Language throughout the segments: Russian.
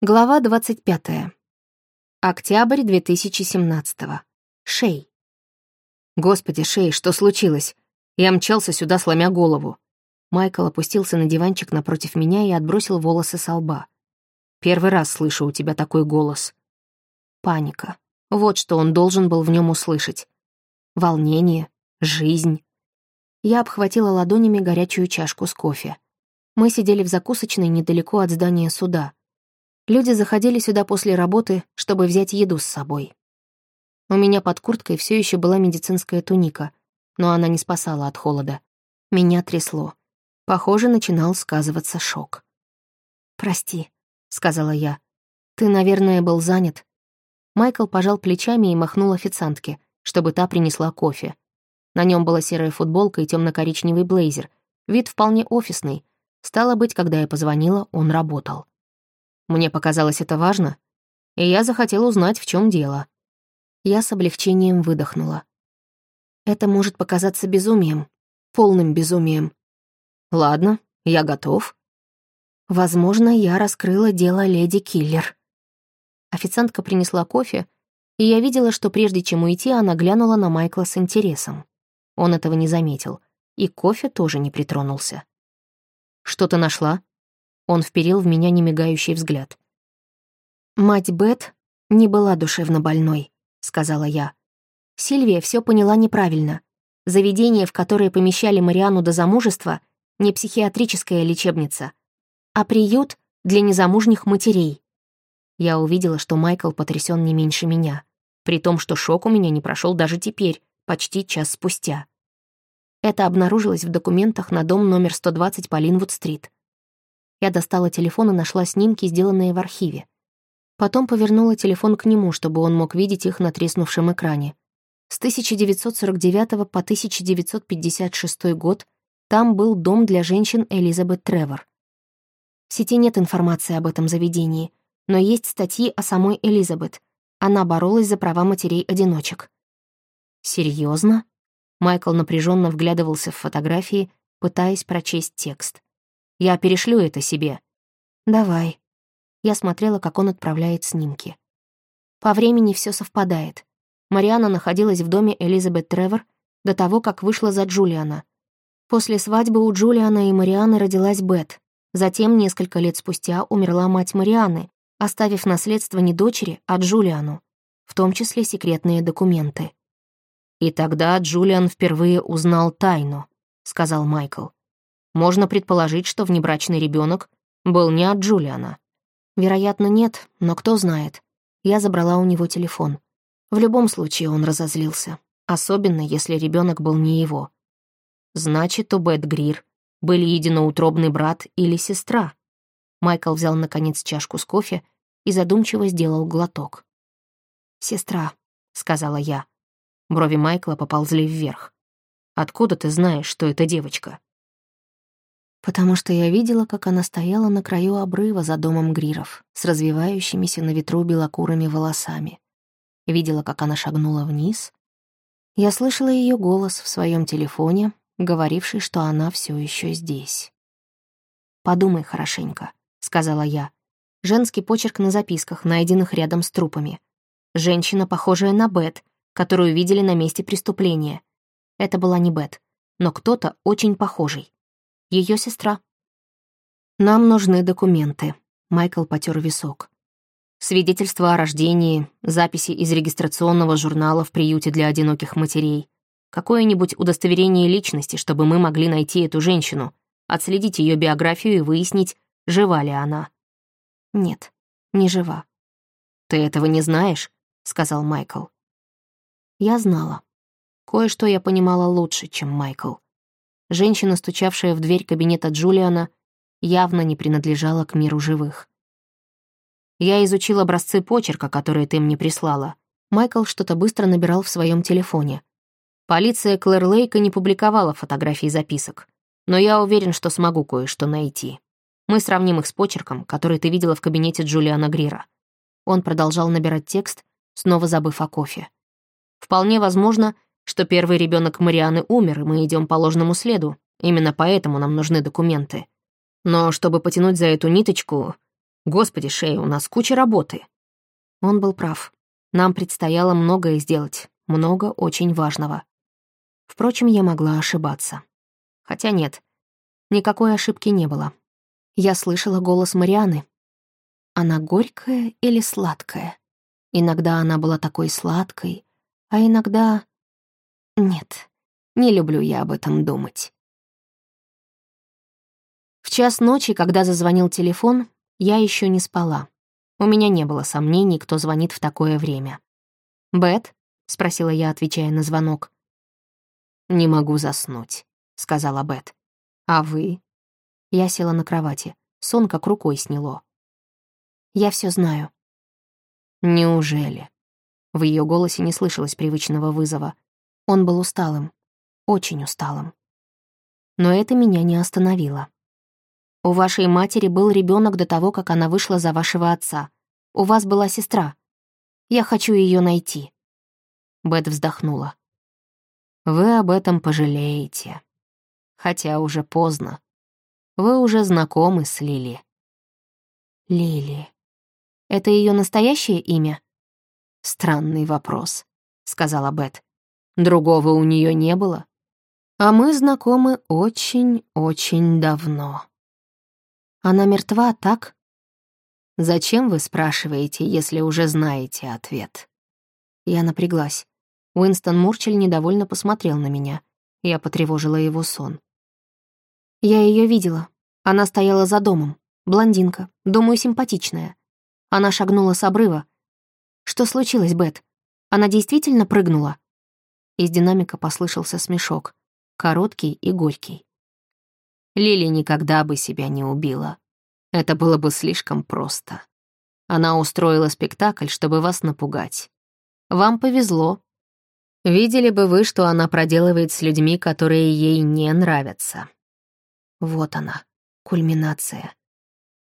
Глава 25. Октябрь 2017. Шей. Господи, Шей, что случилось? Я мчался сюда, сломя голову. Майкл опустился на диванчик напротив меня и отбросил волосы со лба. Первый раз слышу у тебя такой голос. Паника. Вот что он должен был в нем услышать. Волнение, жизнь. Я обхватила ладонями горячую чашку с кофе. Мы сидели в закусочной недалеко от здания суда — Люди заходили сюда после работы, чтобы взять еду с собой. У меня под курткой все еще была медицинская туника, но она не спасала от холода. Меня трясло. Похоже, начинал сказываться шок. «Прости», — сказала я. «Ты, наверное, был занят». Майкл пожал плечами и махнул официантке, чтобы та принесла кофе. На нем была серая футболка и темно коричневый блейзер. Вид вполне офисный. Стало быть, когда я позвонила, он работал. Мне показалось это важно, и я захотела узнать, в чем дело. Я с облегчением выдохнула. Это может показаться безумием, полным безумием. Ладно, я готов. Возможно, я раскрыла дело леди Киллер. Официантка принесла кофе, и я видела, что прежде чем уйти, она глянула на Майкла с интересом. Он этого не заметил, и кофе тоже не притронулся. «Что ты нашла?» Он вперил в меня немигающий взгляд. «Мать Бет не была душевно больной», — сказала я. Сильвия все поняла неправильно. Заведение, в которое помещали Мариану до замужества, не психиатрическая лечебница, а приют для незамужних матерей. Я увидела, что Майкл потрясен не меньше меня, при том, что шок у меня не прошел даже теперь, почти час спустя. Это обнаружилось в документах на дом номер 120 по Линвуд-стрит. Я достала телефон и нашла снимки, сделанные в архиве. Потом повернула телефон к нему, чтобы он мог видеть их на треснувшем экране. С 1949 по 1956 год там был дом для женщин Элизабет Тревор. В сети нет информации об этом заведении, но есть статьи о самой Элизабет. Она боролась за права матерей-одиночек. Серьезно? Майкл напряженно вглядывался в фотографии, пытаясь прочесть текст. Я перешлю это себе». «Давай». Я смотрела, как он отправляет снимки. По времени все совпадает. Мариана находилась в доме Элизабет Тревор до того, как вышла за Джулиана. После свадьбы у Джулиана и Марианы родилась Бет. Затем, несколько лет спустя, умерла мать Марианы, оставив наследство не дочери, а Джулиану, в том числе секретные документы. «И тогда Джулиан впервые узнал тайну», — сказал Майкл. Можно предположить, что внебрачный ребенок был не от Джулиана. Вероятно, нет, но кто знает. Я забрала у него телефон. В любом случае он разозлился, особенно если ребенок был не его. Значит, у Бет Грир были единоутробный брат или сестра. Майкл взял, наконец, чашку с кофе и задумчиво сделал глоток. «Сестра», — сказала я. Брови Майкла поползли вверх. «Откуда ты знаешь, что это девочка?» Потому что я видела, как она стояла на краю обрыва за домом Гриров с развивающимися на ветру белокурыми волосами. Видела, как она шагнула вниз. Я слышала ее голос в своем телефоне, говоривший, что она все еще здесь. «Подумай хорошенько», — сказала я. Женский почерк на записках, найденных рядом с трупами. Женщина, похожая на Бет, которую видели на месте преступления. Это была не Бет, но кто-то очень похожий ее сестра. «Нам нужны документы», — Майкл потер висок. «Свидетельство о рождении, записи из регистрационного журнала в приюте для одиноких матерей, какое-нибудь удостоверение личности, чтобы мы могли найти эту женщину, отследить ее биографию и выяснить, жива ли она». «Нет, не жива». «Ты этого не знаешь?» — сказал Майкл. Я знала. Кое-что я понимала лучше, чем Майкл. Женщина, стучавшая в дверь кабинета Джулиана, явно не принадлежала к миру живых. «Я изучил образцы почерка, которые ты мне прислала». Майкл что-то быстро набирал в своем телефоне. Полиция Клэр Лейка не публиковала фотографии записок, но я уверен, что смогу кое-что найти. Мы сравним их с почерком, который ты видела в кабинете Джулиана Грира. Он продолжал набирать текст, снова забыв о кофе. Вполне возможно, что первый ребенок Марианы умер, и мы идем по ложному следу. Именно поэтому нам нужны документы. Но чтобы потянуть за эту ниточку, Господи, Шея, у нас куча работы. Он был прав. Нам предстояло многое сделать, много очень важного. Впрочем, я могла ошибаться. Хотя нет, никакой ошибки не было. Я слышала голос Марианы. Она горькая или сладкая? Иногда она была такой сладкой, а иногда... Нет, не люблю я об этом думать. В час ночи, когда зазвонил телефон, я еще не спала. У меня не было сомнений, кто звонит в такое время. «Бет?» — спросила я, отвечая на звонок. «Не могу заснуть», — сказала Бет. «А вы?» Я села на кровати. Сон как рукой сняло. «Я все знаю». «Неужели?» В ее голосе не слышалось привычного вызова. Он был усталым, очень усталым. Но это меня не остановило. У вашей матери был ребенок до того, как она вышла за вашего отца. У вас была сестра. Я хочу ее найти». Бет вздохнула. «Вы об этом пожалеете. Хотя уже поздно. Вы уже знакомы с Лили». «Лили. Это ее настоящее имя?» «Странный вопрос», — сказала Бет. «Другого у нее не было. А мы знакомы очень-очень давно». Она мертва, так? Зачем вы спрашиваете, если уже знаете ответ? Я напряглась. Уинстон Мурчель недовольно посмотрел на меня. Я потревожила его сон. Я ее видела. Она стояла за домом. Блондинка, думаю, симпатичная. Она шагнула с обрыва. Что случилось, Бет? Она действительно прыгнула? Из динамика послышался смешок. Короткий и горький. Лили никогда бы себя не убила. Это было бы слишком просто. Она устроила спектакль, чтобы вас напугать. Вам повезло. Видели бы вы, что она проделывает с людьми, которые ей не нравятся. Вот она, кульминация.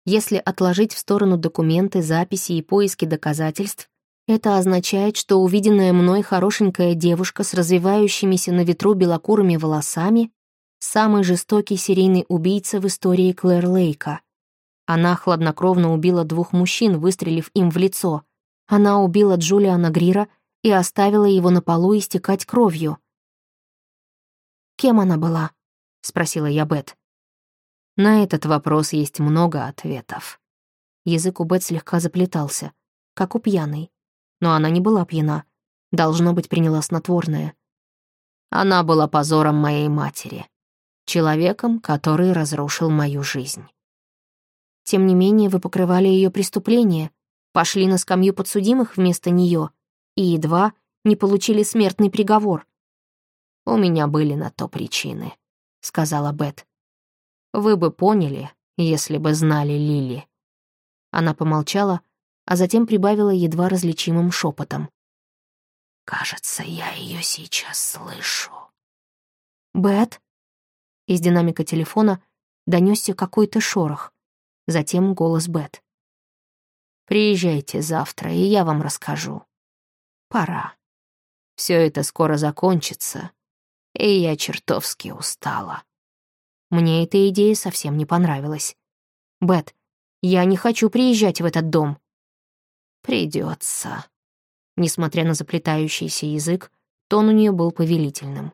Если отложить в сторону документы, записи и поиски доказательств, это означает, что увиденная мной хорошенькая девушка с развивающимися на ветру белокурыми волосами самый жестокий серийный убийца в истории Клэр Лейка. Она хладнокровно убила двух мужчин, выстрелив им в лицо. Она убила Джулиана Грира и оставила его на полу истекать кровью. «Кем она была?» — спросила я Бет. На этот вопрос есть много ответов. Язык у Бет слегка заплетался, как у пьяной. Но она не была пьяна. Должно быть, приняла снотворное. Она была позором моей матери человеком, который разрушил мою жизнь. Тем не менее, вы покрывали ее преступление, пошли на скамью подсудимых вместо нее и едва не получили смертный приговор. «У меня были на то причины», — сказала Бет. «Вы бы поняли, если бы знали Лили». Она помолчала, а затем прибавила едва различимым шепотом. «Кажется, я ее сейчас слышу». «Бет?» Из динамика телефона донесся какой-то шорох. Затем голос Бет. «Приезжайте завтра, и я вам расскажу. Пора. Все это скоро закончится, и я чертовски устала». Мне эта идея совсем не понравилась. «Бет, я не хочу приезжать в этот дом». «Придется». Несмотря на заплетающийся язык, тон у нее был повелительным.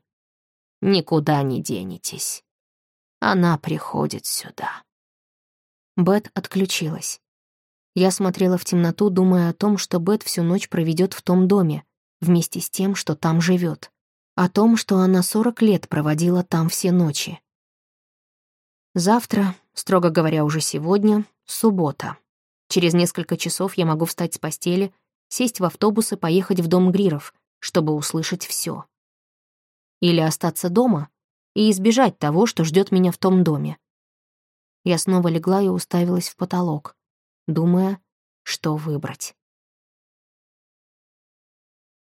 «Никуда не денетесь. Она приходит сюда. Бет отключилась. Я смотрела в темноту, думая о том, что Бет всю ночь проведет в том доме, вместе с тем, что там живет, о том, что она 40 лет проводила там все ночи. Завтра, строго говоря, уже сегодня, суббота. Через несколько часов я могу встать с постели, сесть в автобус и поехать в дом Гриров, чтобы услышать все. Или остаться дома и избежать того, что ждет меня в том доме. Я снова легла и уставилась в потолок, думая, что выбрать.